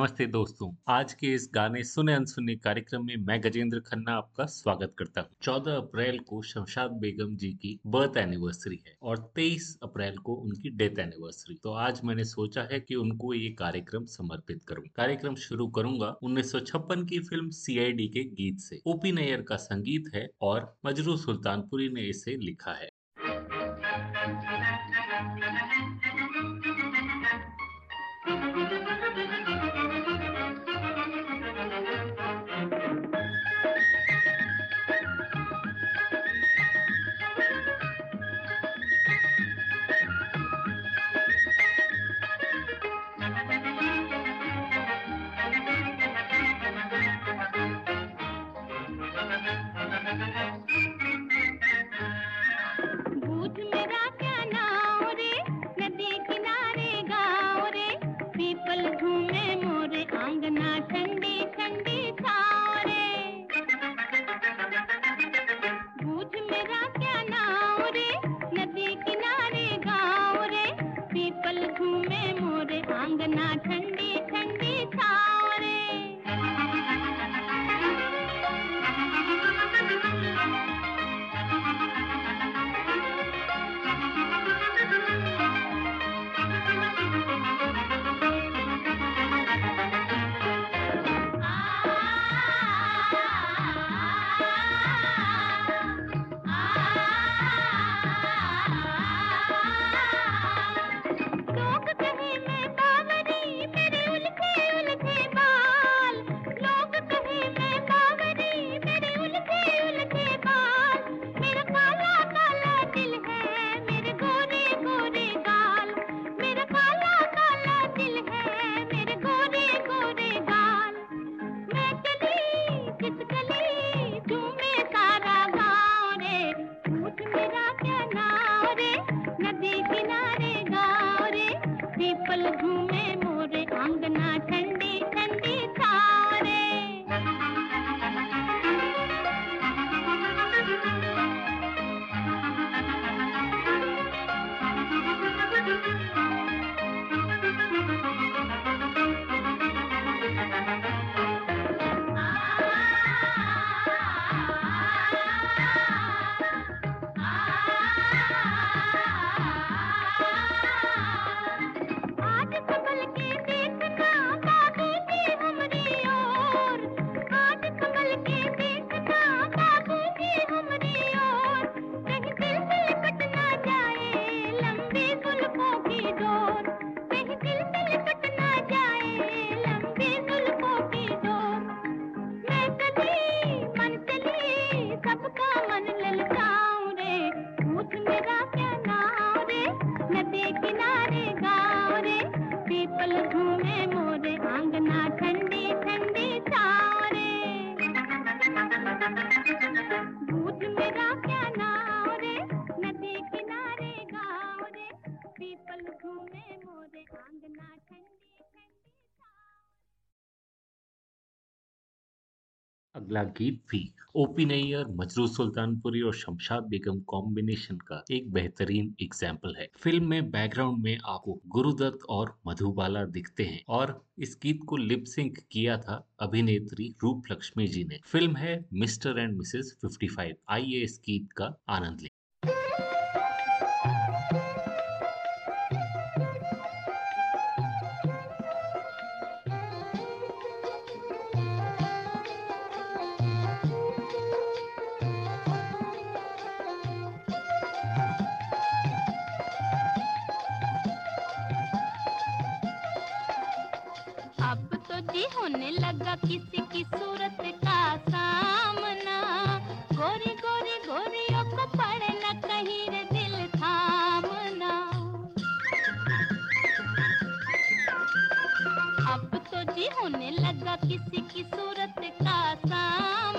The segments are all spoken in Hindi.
नमस्ते दोस्तों, आज के इस गाने सुने अनसुने कार्यक्रम में मैं गजेंद्र खन्ना आपका स्वागत करता हूँ। 14 अप्रैल को शमशाद बेगम जी की बर्थ एनिवर्सरी है और 23 अप्रैल को उनकी डेथ एनिवर्सरी। तो आज मैंने सोचा है कि उनको ये कार्यक्रम समर्पित करूँ। कार्यक्रम शुरू करूँगा 1956 की फ़िल्म सीआईडी के गीत से। ओपी नैयर का संगीत है और मजरू सुल्तानपुरी ने इसे लिखा है। अगला गीत भी। ओपी नैयर, मजरू सुल्तानपुरी और शमशाद बेगम कॉम्बिनेशन का एक बेहतरीन एग्ज़ाम्पल है। फ़िल्म में बैकग्राउंड में आपको गुरुदत्त और मधुबाला दिखते हैं और इस गीत को लिप सिंक किया था अभिनेत्री रूप लक्ष्मी जी ने। फ़िल्म है मिस्टर एंड मिसेस 55 आइए इस गीत का आनंद लें। किसी की सूरत का साम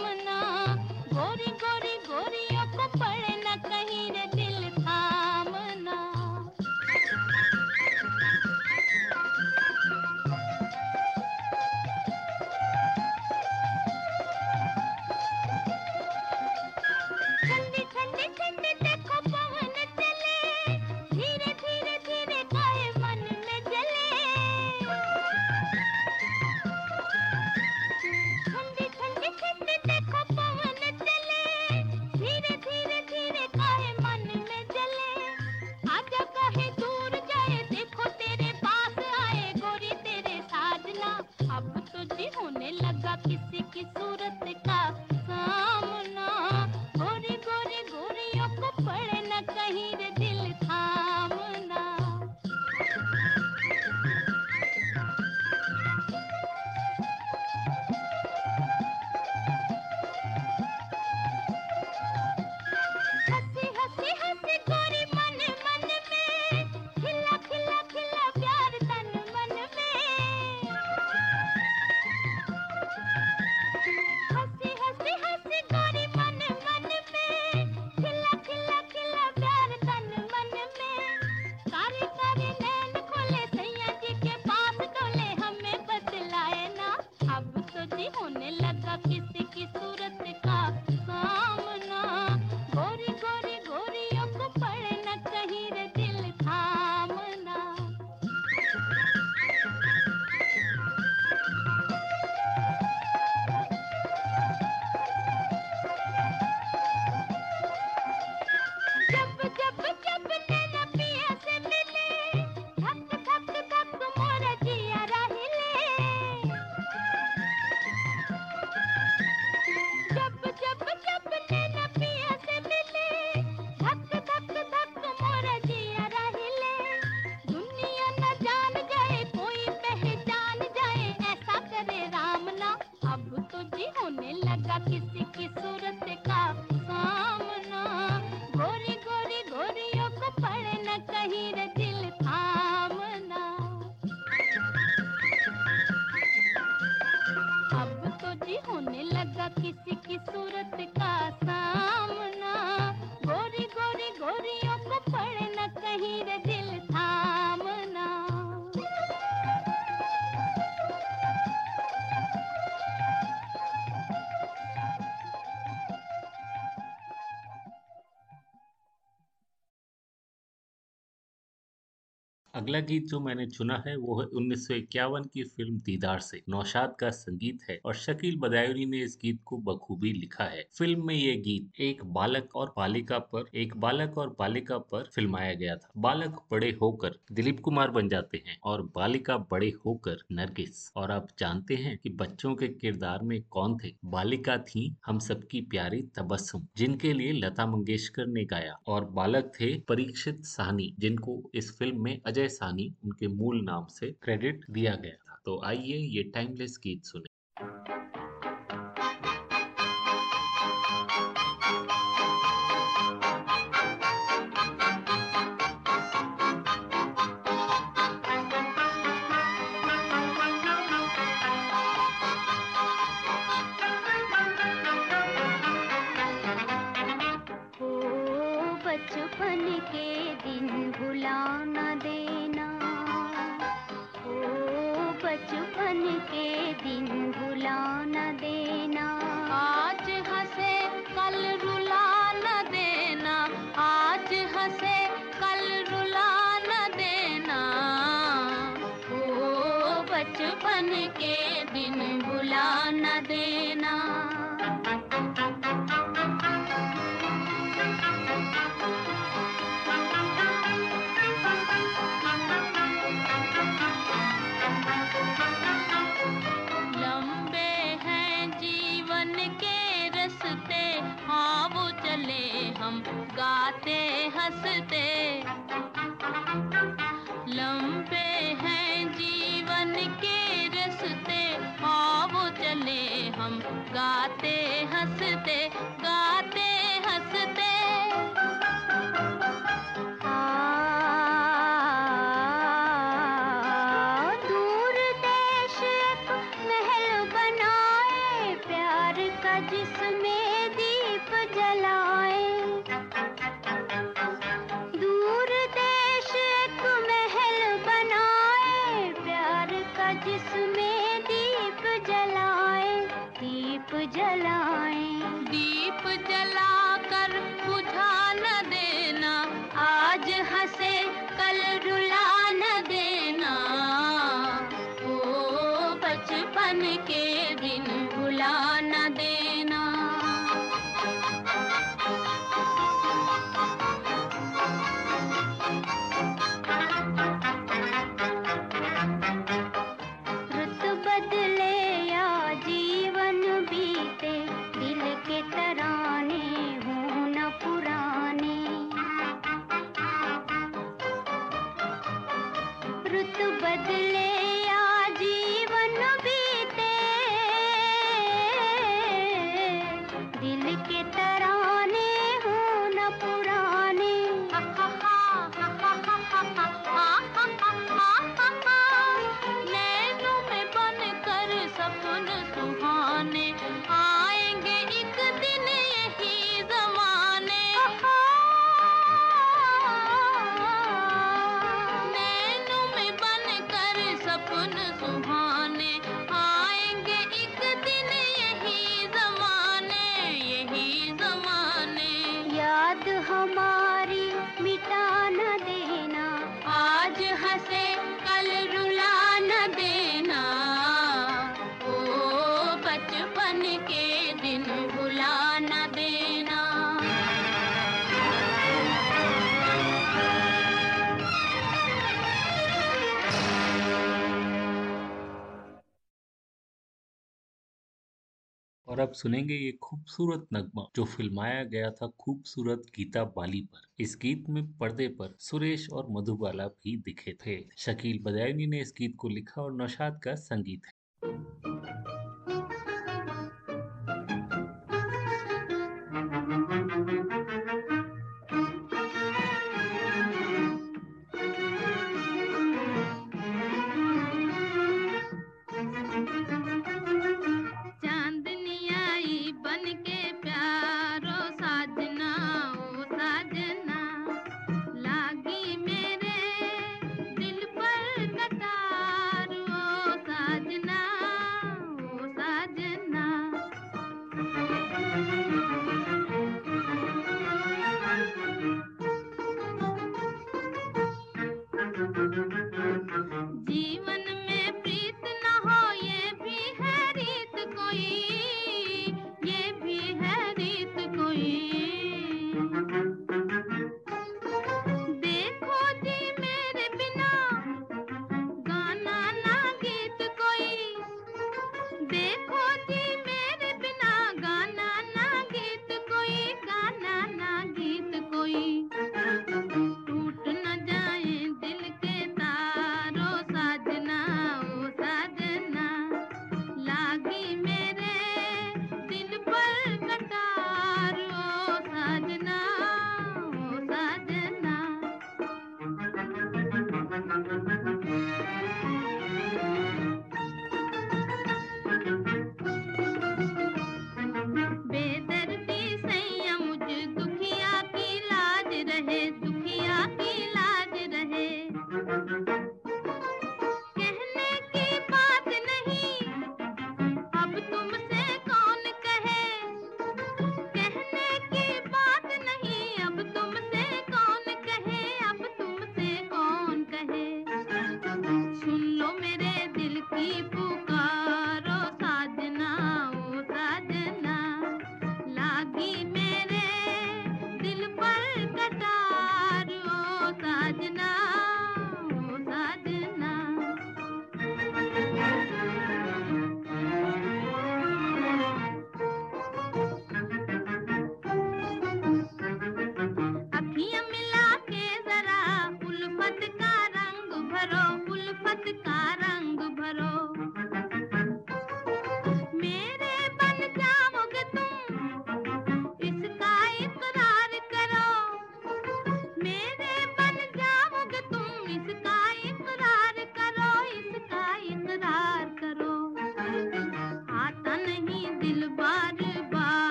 अगला गीत जो मैंने चुना है वो है उन्नीस सौ इक्यावन की फ़िल्म दीदार से। नौशाद का संगीत है और शकील बदायूरी ने इस गीत को बखूबी लिखा है। फ़िल्म में ये गीत एक बालक और बालिका पर, एक बालक और बालिका पर फिल्माया गया था। बालक बड़े होकर दिलीप कुमार बन जाते हैं और बालिका बड़े होकर नरगिस। और आप जानते हैं की बच्चों के किरदार में कौन थे? बालिका थी हम सबकी प्यारी तबस्म जिनके लिए लता मंगेशकर ने गाया। और बालक थे परीक्षित सहनी, जिनको इस फ़िल्म में अजय सानी उनके मूल नाम से क्रेडिट दिया गया। था। तो आइए ये टाइमलेस गीत सुने। अब सुनेंगे ये खूबसूरत नगमा जो फिल्माया गया था खूबसूरत गीता बाली पर। इस गीत में पर्दे पर सुरेश और मधुबाला भी दिखे थे। शकील बदायनी ने इस गीत को लिखा और नौशाद का संगीत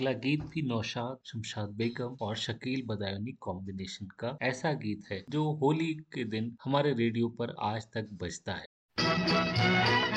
अगला गीत भी नौशाद, शमशाद बेगम और शकील बदायूनी कॉम्बिनेशन का ऐसा गीत है, जो होली के दिन हमारे रेडियो पर आज तक बजता है।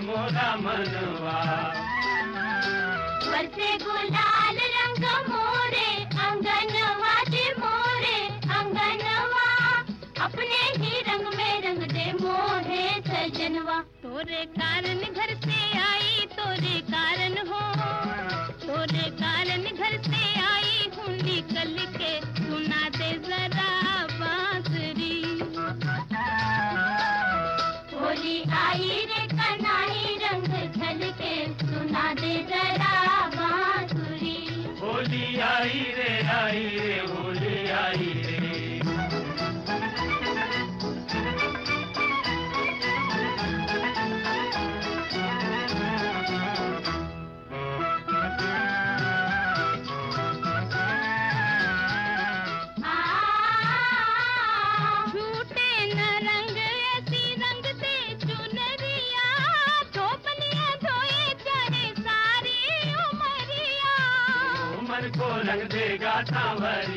मोरा मनवा। बरसे गुलाल रंग मोरे, अंगनवा दे मोरे, अंगनवा। अपने ही रंग में रंग दे मोरे सजनवा। तोरे कारण घर से आई, तोरे कारण हो। तोरे कारण घर से आई, हुंडी कली ठा ठा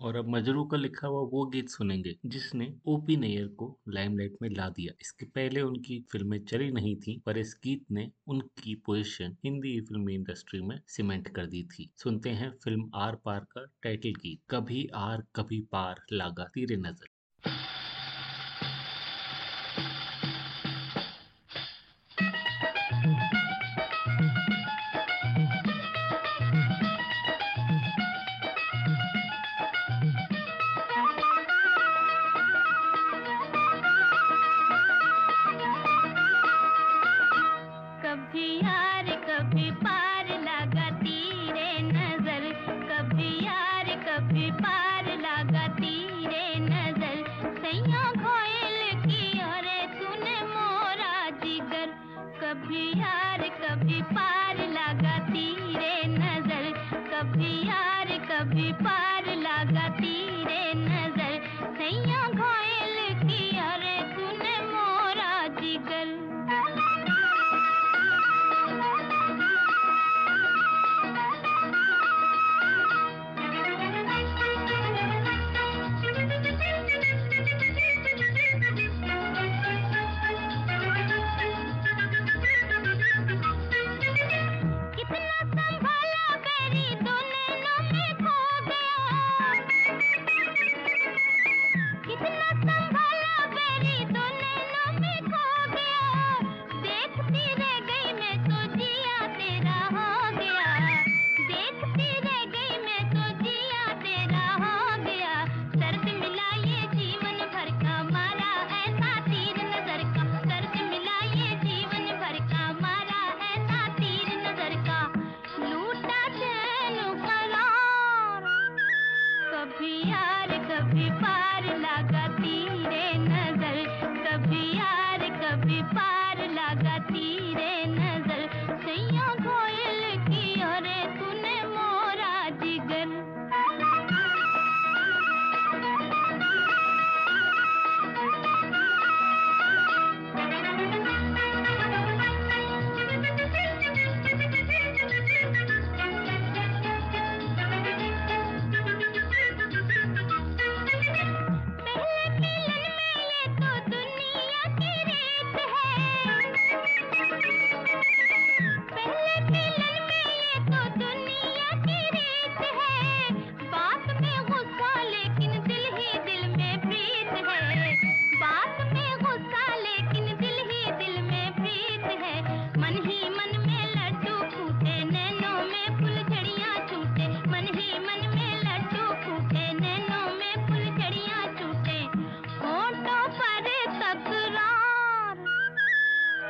और अब मजरू का लिखा हुआ वो गीत सुनेंगे, जिसने ओपी नैयर को लाइमलाइट में ला दिया। इसके पहले उनकी फ़िल्में चली नहीं थी, पर इस गीत ने उनकी पोजीशन हिंदी फिल्मी इंडस्ट्री में सीमेंट कर दी थी। सुनते हैं फ़िल्म आर पार का टाइटल गीत, कभी आर कभी पार, लागा तीर नज़र।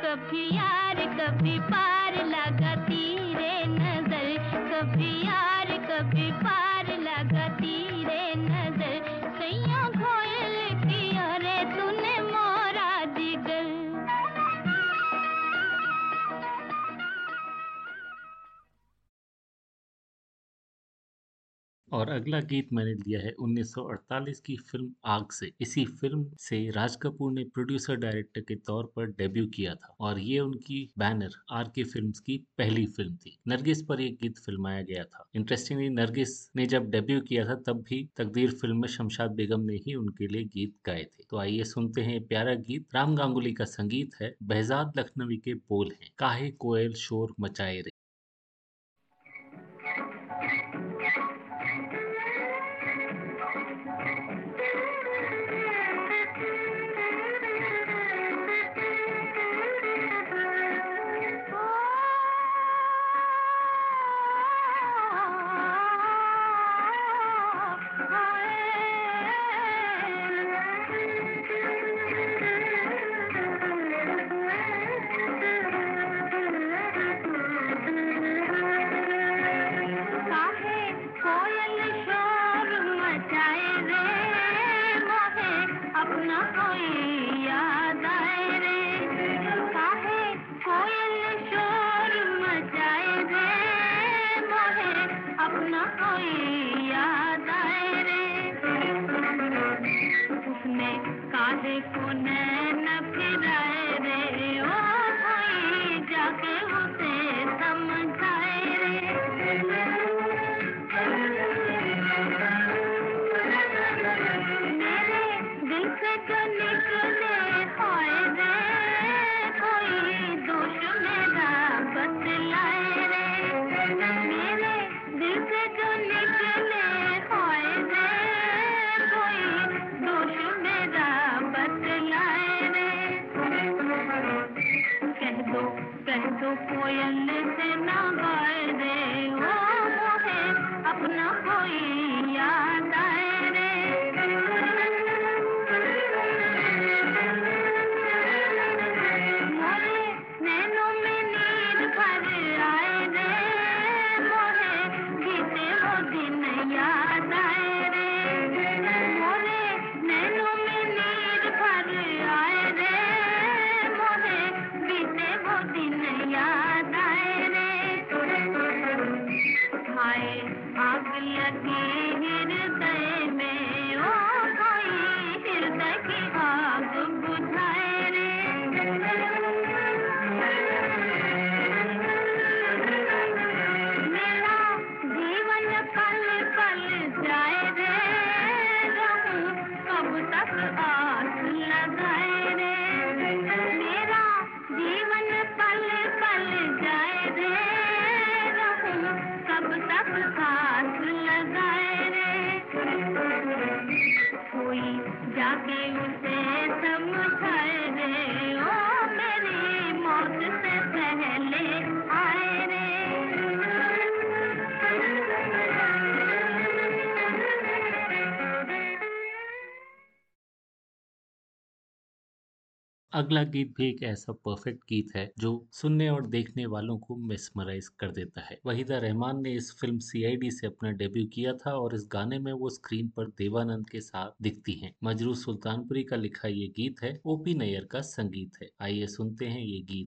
कभी यार कभी पार लगाती रे नज़र। कभी यार कभी पार लगाती रे और अगला गीत मैंने लिया है 1948 की फ़िल्म आग से। इसी फ़िल्म से राज कपूर ने प्रोड्यूसर डायरेक्टर के तौर पर डेब्यू किया था और ये उनकी बैनर आर के फ़िल्म की पहली फ़िल्म थी। नरगिस पर यह गीत फिल्माया गया था। इंटरेस्टिंगली, नरगिस ने जब डेब्यू किया था, तब भी तकदीर फ़िल्म में शमशाद बेगम ने ही उनके लिए गीत गाए थे। तो आइए सुनते हैं प्यारा गीत। राम गांगुली का संगीत है, बहजाद लखनवी के बोल हैं। काहे कोयल शोर मचाए रे। कोयल से ना गाए दे। वो है अपना कोई याद अगला गीत भी एक ऐसा परफेक्ट गीत है, जो सुनने और देखने वालों को मिसमराइज कर देता है। वहीदा रहमान ने इस फ़िल्म सीआईडी से अपना डेब्यू किया था और इस गाने में वो स्क्रीन पर देवानंद के साथ दिखती हैं। मजरू सुल्तानपुरी का लिखा ये गीत है ओपी नैयर का संगीत है। आइए सुनते हैं ये गीत।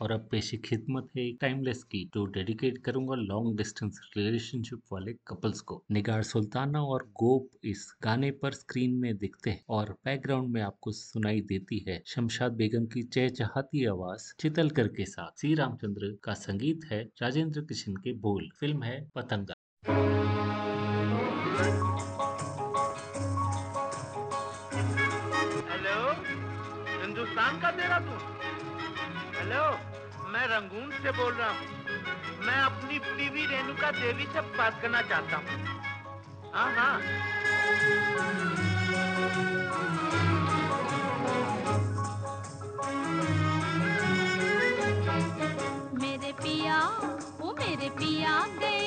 और अब पेशी खिदमत है एक टाइमलेस की, जो डेडिकेट करूँगा लॉन्ग डिस्टेंस रिलेशनशिप वाले कपल्स को। निगार सुल्ताना और गोप इस गाने पर स्क्रीन में दिखते हैं और बैकग्राउंड में आपको सुनाई देती है शमशाद बेगम की चहचहाती आवाज़, चितलकर के साथ। श्री रामचंद्र का संगीत है राजेंद्र कृष्ण के बोल। फ़िल्म है पतंगा। हेलो, हिंदुस्तान का तेरा तू हेलो, मैं रंगून से बोल रहा हूँ। मैं अपनी बीवी रेणुका देवी से बात करना चाहता हूँ। हाँ हाँ। मेरे पिया वो मेरे पिया गए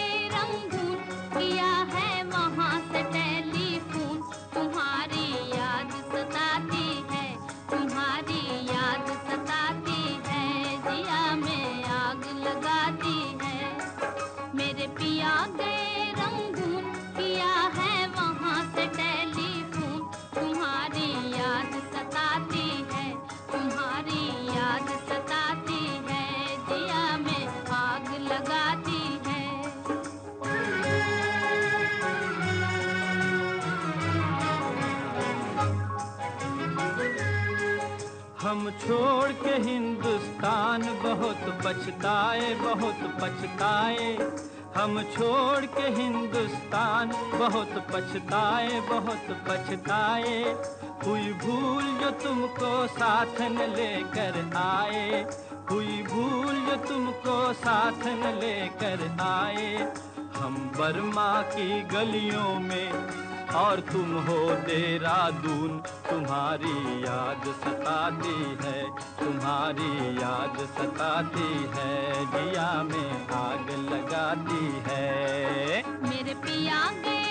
छोड़ के हिंदुस्तान बहुत पछताए बहुत पछताए। हम छोड़ के हिंदुस्तान बहुत पछताए बहुत पछताए। हुई भूल जो तुमको साथ न लेकर आए। हुई भूल जो तुमको साथ न लेकर आए। हम बर्मा की गलियों में और तुम हो देहरादून तुम्हारी याद सताती है, तुम्हारी याद सताती है, जिया में आग लगाती है। मेरे पिया गए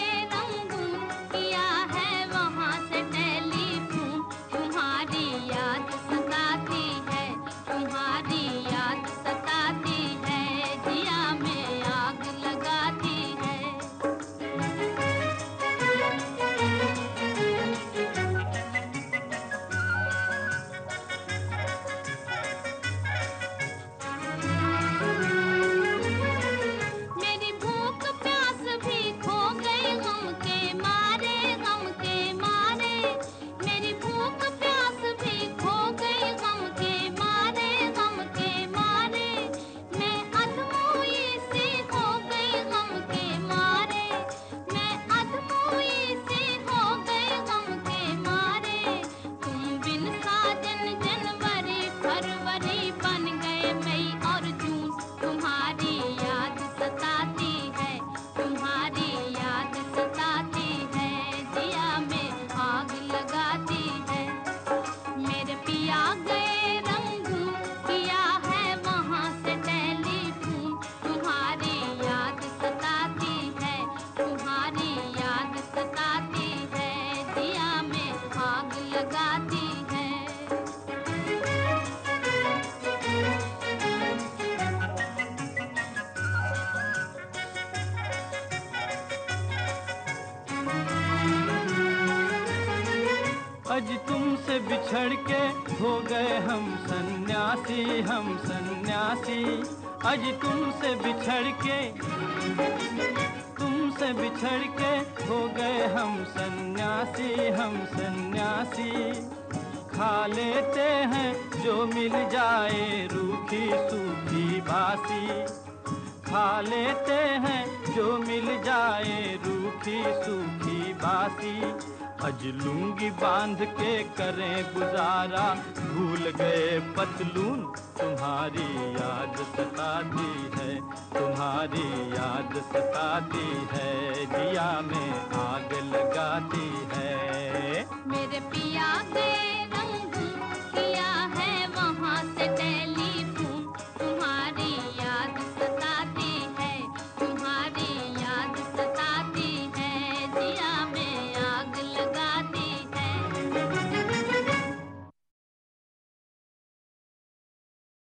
पतलून तुम्हारी याद सताती है तुम्हारी याद सताती है।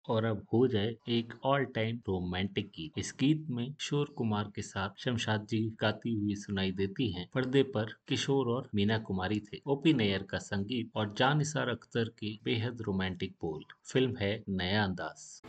और अब हो जाए एक ऑल टाइम रोमांटिक गीत। इस गीत में किशोर कुमार के साथ शमशाद जी गाती हुई सुनाई देती हैं। पर्दे पर किशोर और मीना कुमारी थे। ओपी नैयर का संगीत और जान निसार अख्तर के बेहद रोमांटिक बोल। फ़िल्म है नया अंदाज।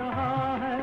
रहा है।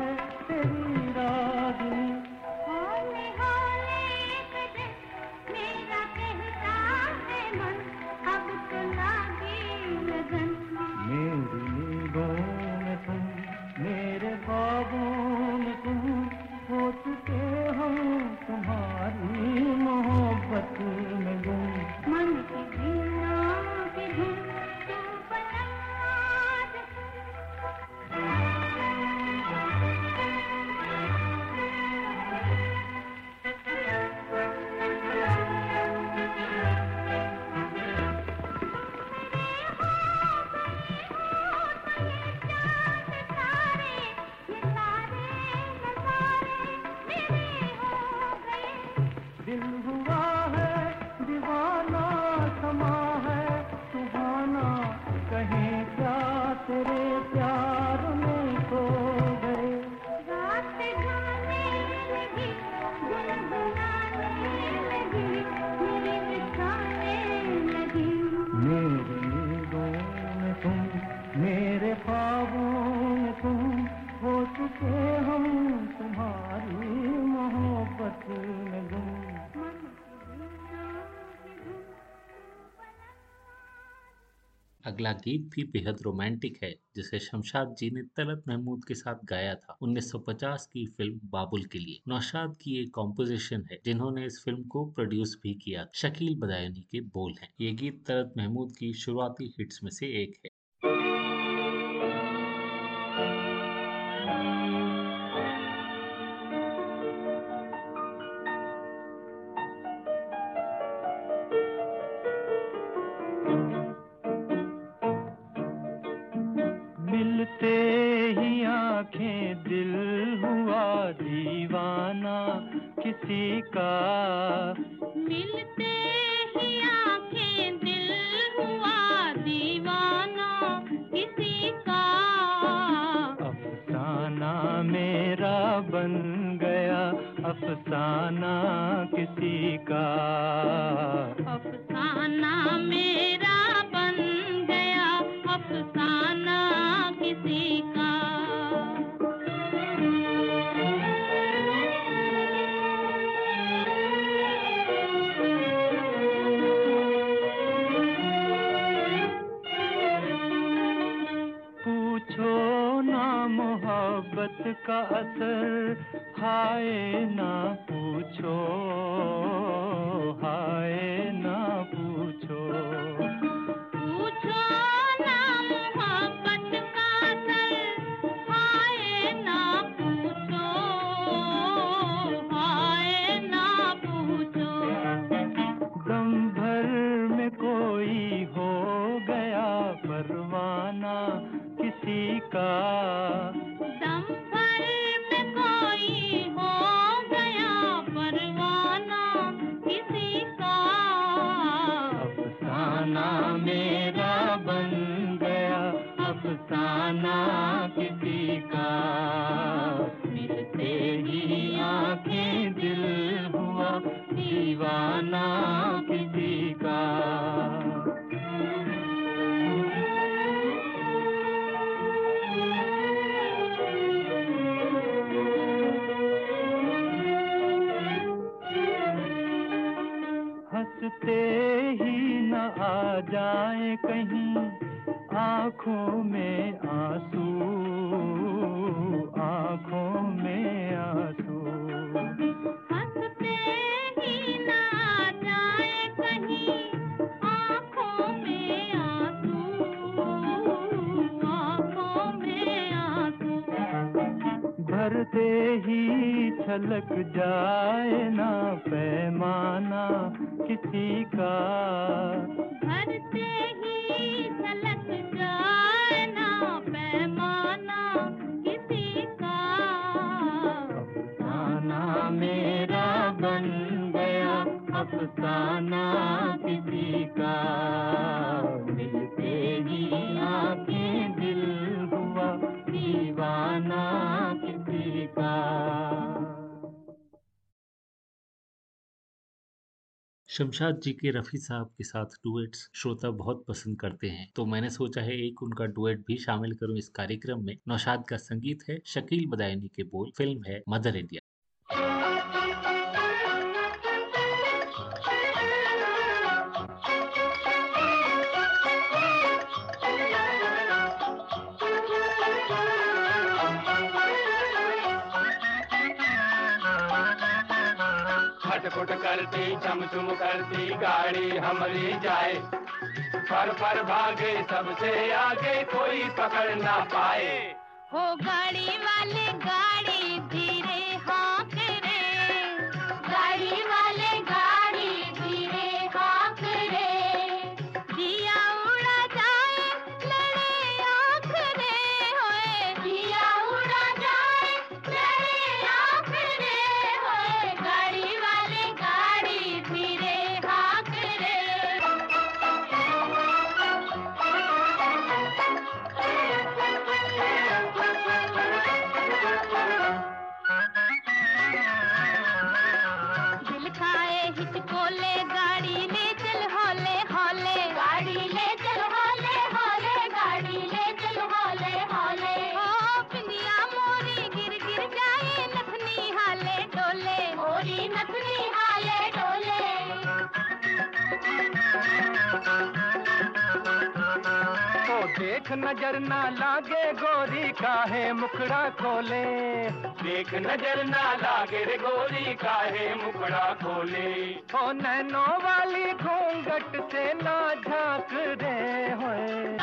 अगला गीत भी बेहद रोमांटिक है, जिसे शमशाद जी ने तलत महमूद के साथ गाया था 1950 की फ़िल्म बाबुल के लिए। नौशाद की एक कॉम्पोजिशन है, जिन्होंने इस फ़िल्म को प्रोड्यूस भी किया शकील बदायनी के बोल हैं। ये गीत तलत महमूद की शुरुआती हिट्स में से एक है। सुता पैमाना किसी का। भरते ही झलक जाए ना पैमाना किसी का। अफसाना मेरा बन गया अफसाना किसी का। मिलते ही आँखें दिल हुआ दीवाना किसी का। शमशाद जी के रफ़ी साहब के साथ डुएट्स श्रोता बहुत पसंद करते हैं। तो मैंने सोचा है एक उनका डुएट भी शामिल करूँ इस कार्यक्रम में। नौशाद का संगीत है शकील बदायनी के बोल। फ़िल्म है मदर इंडिया। करती, चमचुम करती, गाड़ी हमारी जाए। पर पर भागे, सबसे आगे कोई पकड़ ना पाए। हो गाड़ी वाले, गाड़ी धीरे हाँक नज़र ना लागे, गोरी काहे मुखड़ा खोले? देख नज़र ना लागे रे, गोरी काहे मुखड़ा खोले? ओ नैनो वाली घूंघट से ना झाँक रे होए।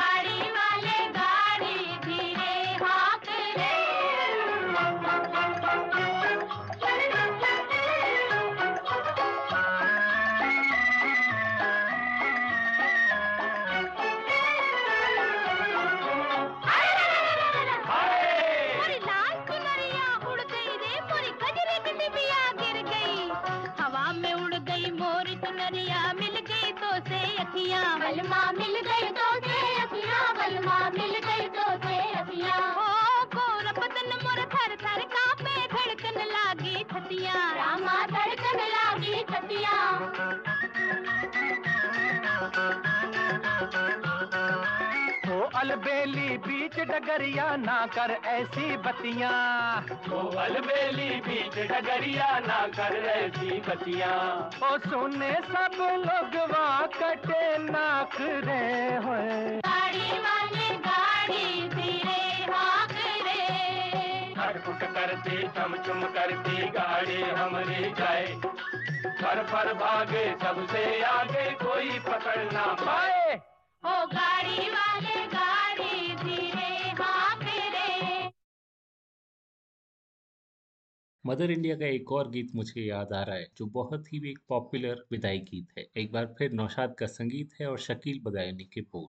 अलबेली बीच डगरिया ना कर ऐसी बतियाँ। ओ अलबेली बीच डगरिया ना कर ऐसी बतियाँ। ओ सुने सब लोग वाह कटे नाक रे होए। गाड़ी वाले गाड़ी धीरे हाँक रे। खटपुट करती चम चुम करती गाड़ी हमारी जाए। फर फर भागे सबसे आगे कोई पकड़ ना पाए। ओ गाड़ी वाले गाड़ी मदर इंडिया का एक और गीत मुझे याद आ रहा है, जो बहुत ही एक पॉपुलर विदाई गीत है। एक बार फिर नौशाद का संगीत है और शकील बदायूनी के बोल।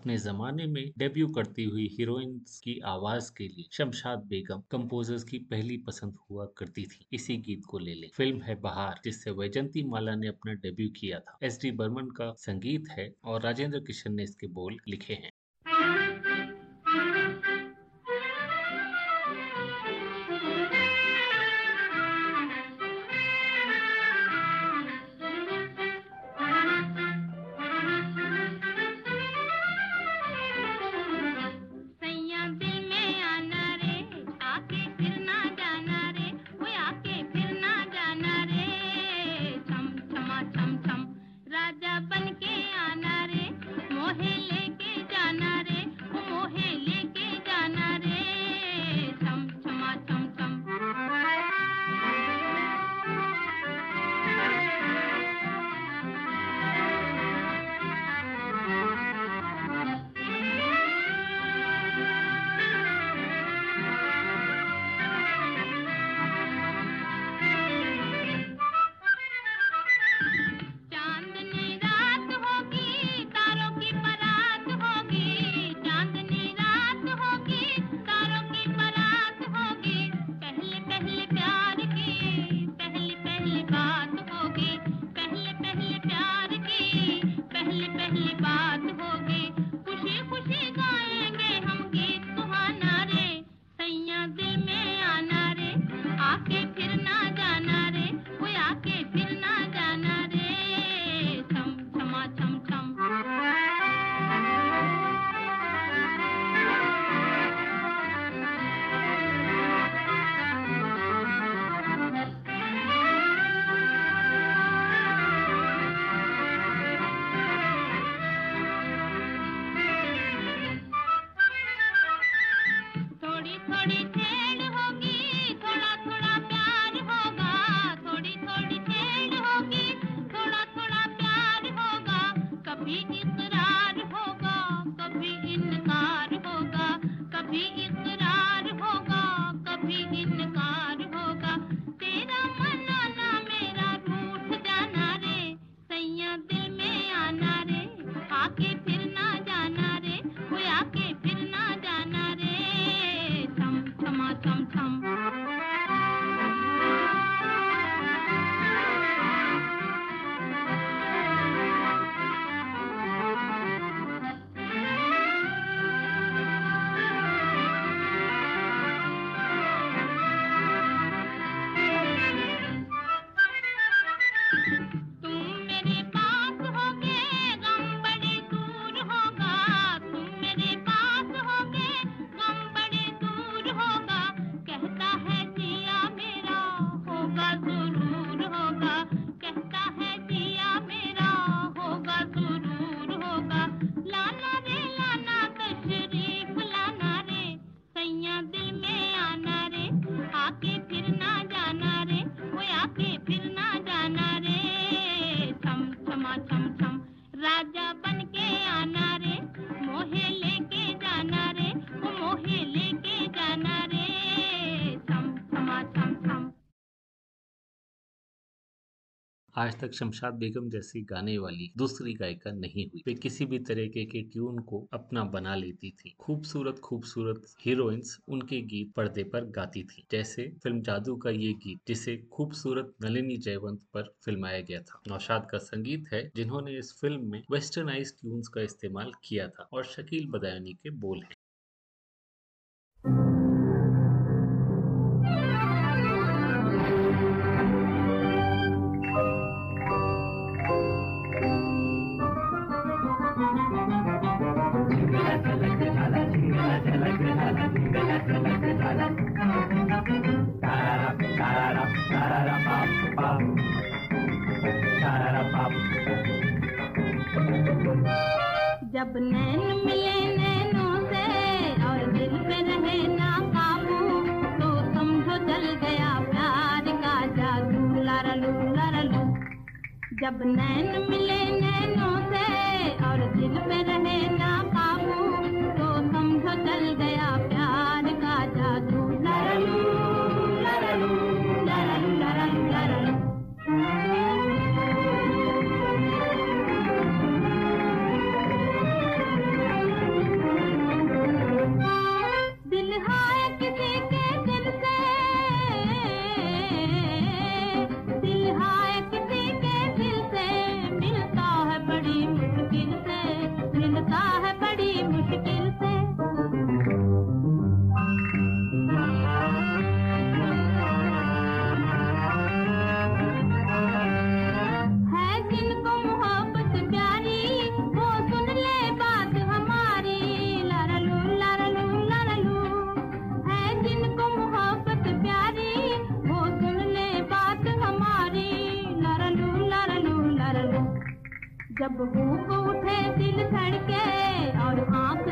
अपने जमाने में डेब्यू करती हुई हीरोइन की आवाज़ के लिए शमशाद बेगम कंपोजर्स की पहली पसंद हुआ करती थी। इसी गीत को ले ले। फ़िल्म है बहार, जिससे वैजंती माला ने अपना डेब्यू किया था। एस डी बर्मन का संगीत है और राजेंद्र किशन ने इसके बोल लिखे हैं। आज तक शमशाद बेगम जैसी गाने वाली दूसरी गायिका नहीं हुई। वे किसी भी तरीके के ट्यून को अपना बना लेती थी। खूबसूरत खूबसूरत हीरोइंस उनके गीत पर्दे पर गाती थी, जैसे फ़िल्म जादू का ये गीत, जिसे खूबसूरत नलिनी जयवंत पर फिल्माया गया था। नौशाद का संगीत है, जिन्होंने इस फ़िल्म में वेस्टर्नाइज ट्यून्स का इस्तेमाल किया था और शकील बदायनी के बोल हैं। जब नैन मिले नैनों से और दिल में रहे ना काबू तो समझो चल गया प्यार का जादू। लरलू लरलू। जब नैन मिले नैनों से और दिल पे रहे ना जब भूख उठे दिल धड़के और आँख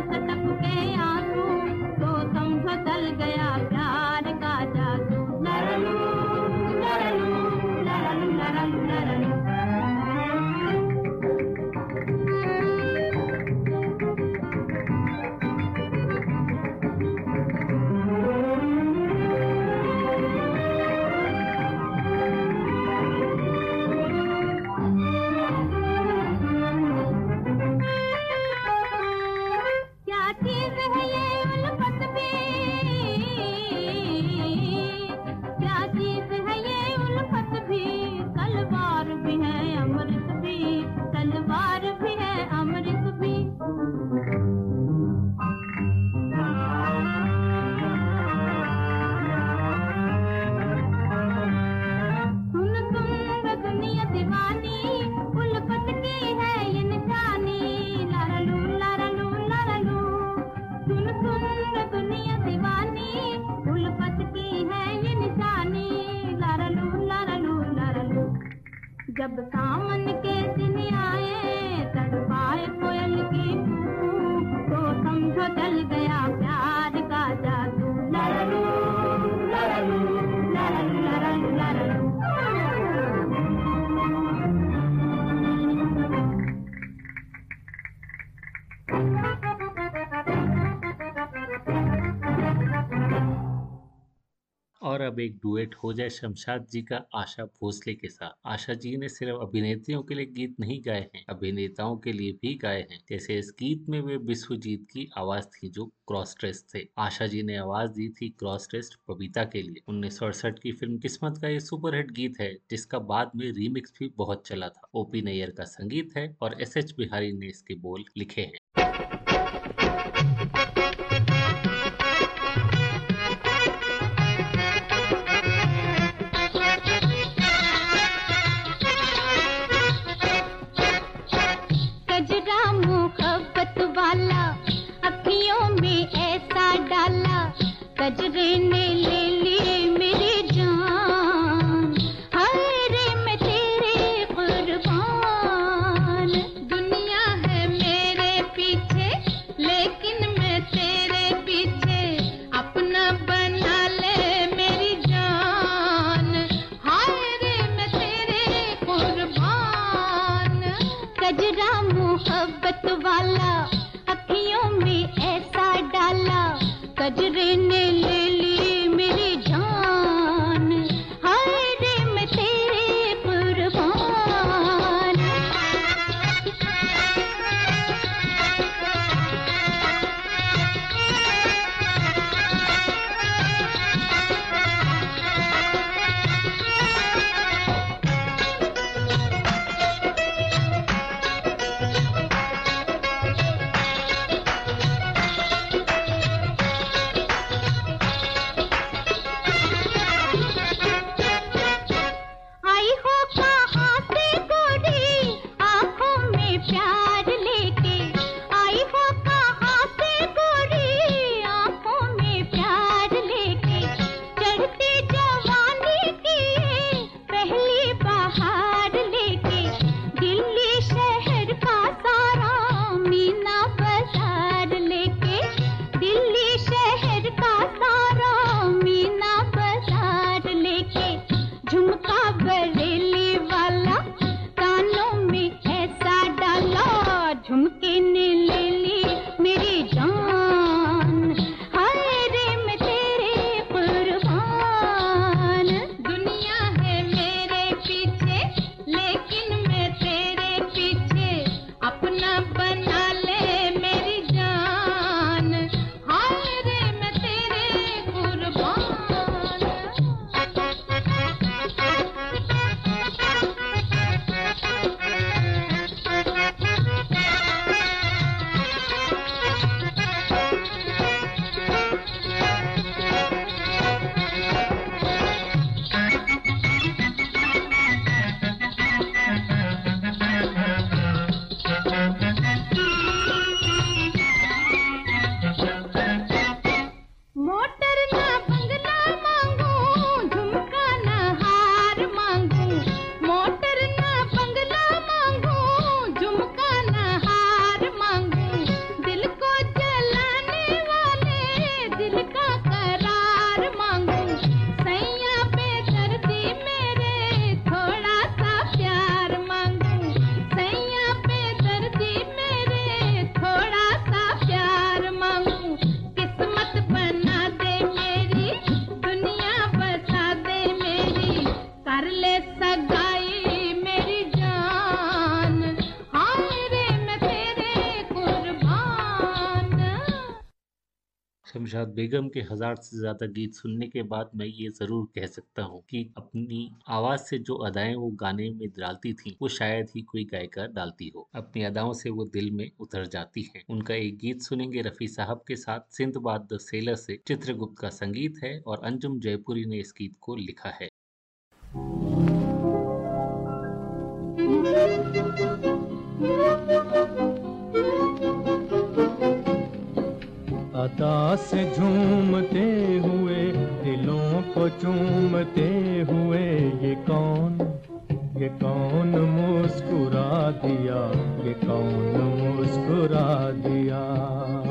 डुएट हो जाए शमशाद जी का आशा भोसले के साथ। आशा जी ने सिर्फ़ अभिनेत्रियों के लिए गीत नहीं गाए हैं, अभिनेताओं के लिए भी गाए हैं। जैसे इस गीत में वे विश्वजीत की आवाज़ थी जो क्रॉस ड्रेस थे। आशा जी ने आवाज़ दी थी क्रॉस ड्रेस बबीता के लिए। उन्नीस सौ अड़सठ की फ़िल्म किस्मत का ये सुपरहिट गीत है, जिसका बाद में रीमिक्स भी बहुत चला था। ओपी नैयर का संगीत है और एस एच बिहारी ने इसके बोल लिखे हैं। कजरे ने ले बेगम के हज़ार से ज़्यादा गीत सुनने के बाद मैं ये ज़रूर कह सकता हूँ कि अपनी आवाज़ से जो अदाएँ वो गाने में डालती थी, वो शायद ही कोई गायिका डालती हो। अपनी अदाओं से वो दिल में उतर जाती हैं। उनका एक गीत सुनेंगे रफी साहब के साथ सिंधबाद द सेलर से। चित्रगुप्त का संगीत है और अंजुम जयपुरी ने इस गीत को लिखा है। अदा झूमते हुए, दिलों को चूमते हुए, ये कौन ये कौन मुस्कुरा दिया, ये कौन मुस्कुरा दिया?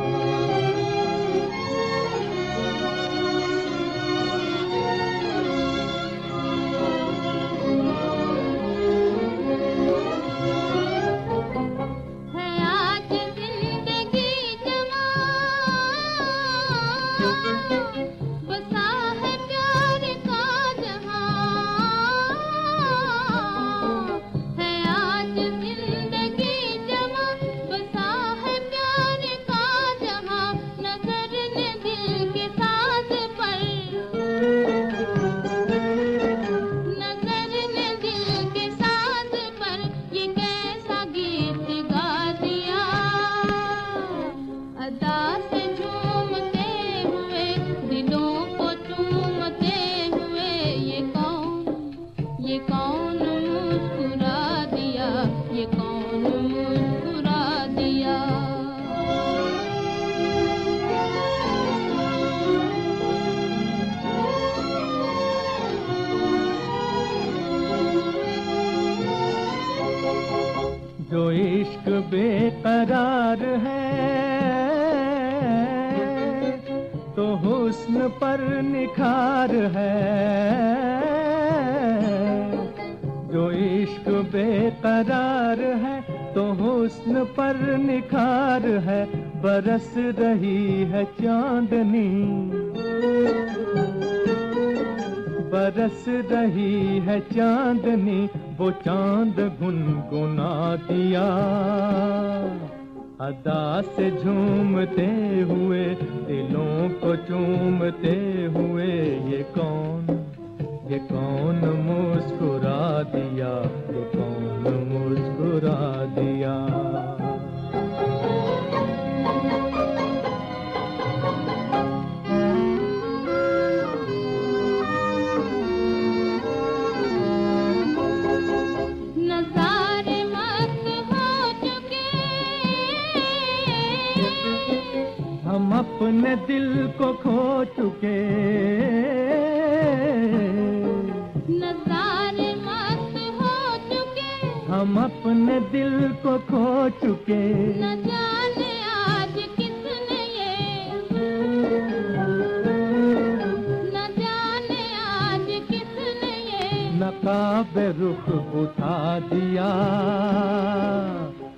रुख उठा दिया।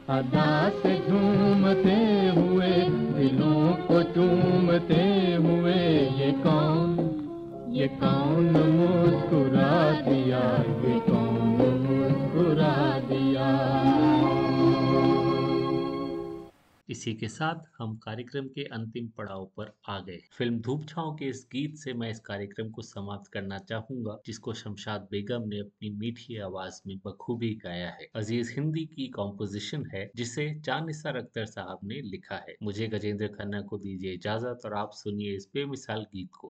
अदा झूमते हुए, दिलों को चूमते हुए, ये कौन ये कौन मुस्कुरा दिया? ये इसी के साथ हम कार्यक्रम के अंतिम पड़ाव पर आ गए। फ़िल्म धूप छाओं के इस गीत से मैं इस कार्यक्रम को समाप्त करना चाहूँगा, जिसको शमशाद बेगम ने अपनी मीठी आवाज़ में बखूबी गाया है। अज़ीज़ हिंदी की कॉम्पोजिशन है, जिसे चाँद अख्तर साहब ने लिखा है। मुझे गजेंद्र खन्ना को दीजिए इजाज़त और आप सुनिए इस बेमिसाल गीत को।